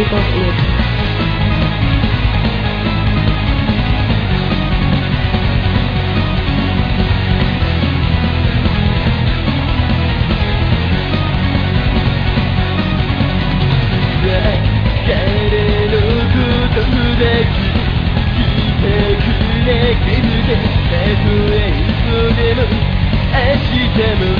People eat. demon.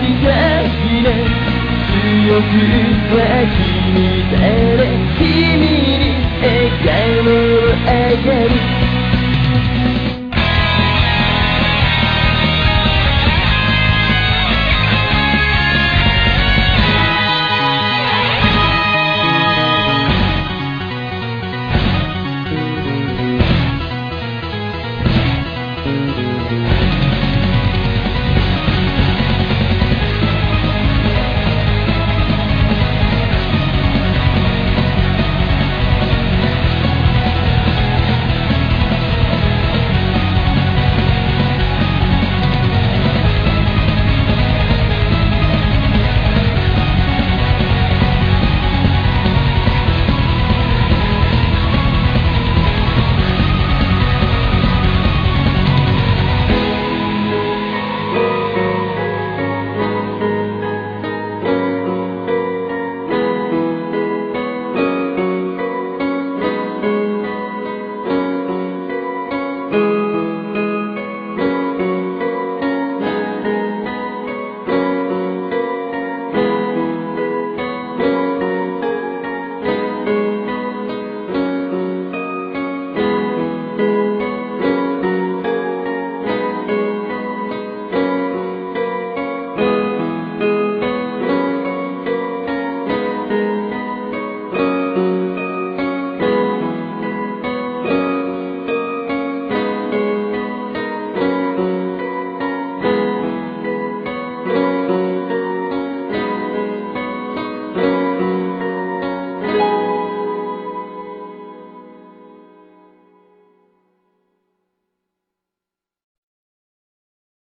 りた強くは君だれ君に笑顔をあげる